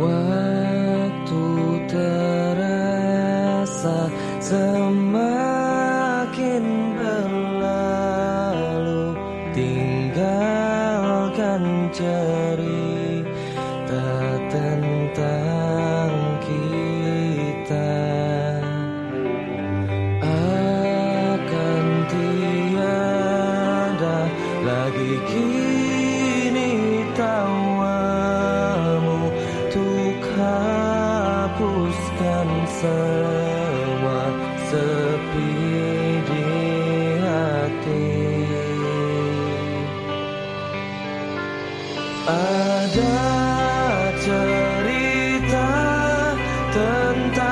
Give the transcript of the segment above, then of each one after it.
Waktu terasa semakin berlalu Tinggalkan cerita semua sepi di hati. Ada cerita tentang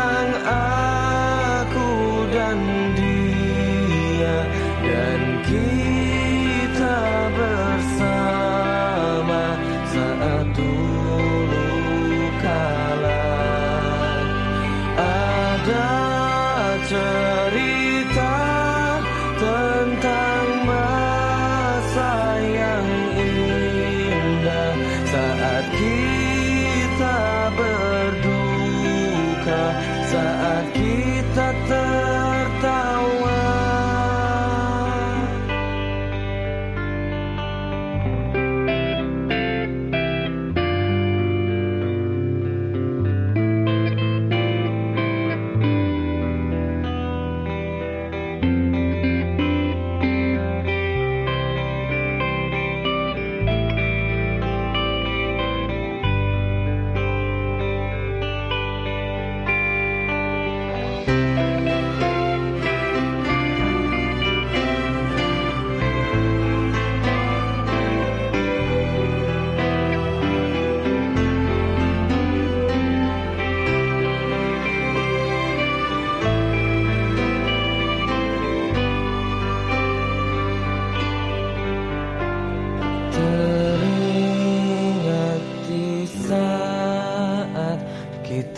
cerita tentang masa yang indah saat kita berduka,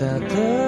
saat kita